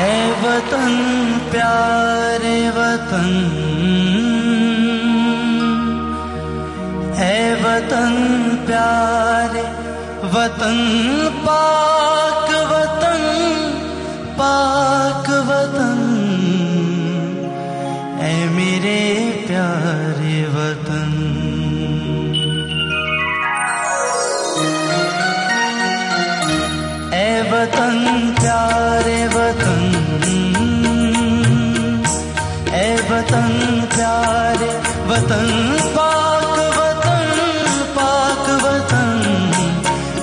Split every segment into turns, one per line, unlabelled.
ए वतन, प्यारे वतन। ए वतन, प्यारे वतन। पाक वतन पाक वतन। ए मेरे प्यारे वतन। ए वतन वतन पाक वतन पाक वतन।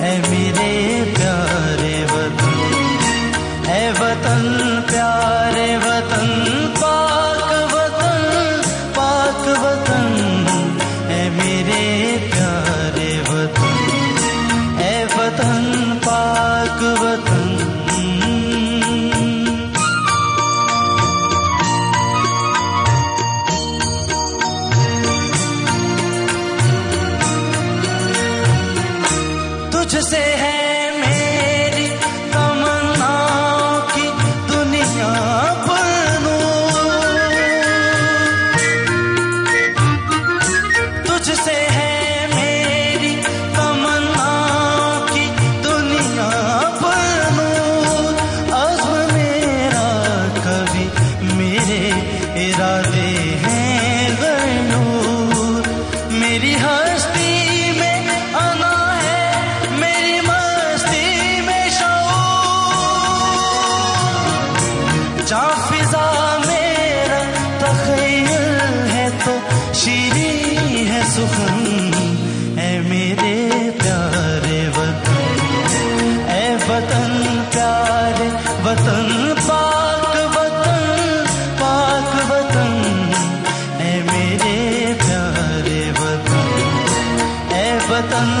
ऐ मेरे प्यारे वतन ऐ वतन प्यारे तुझसे है। जा फिजा मेरा तखयल है तो शीरी है सुखन। ए मेरे प्यारे वतन ए वतन प्यारे वतन, पाक वतन पाक वतन। मेरे प्यारे वतन ए वतन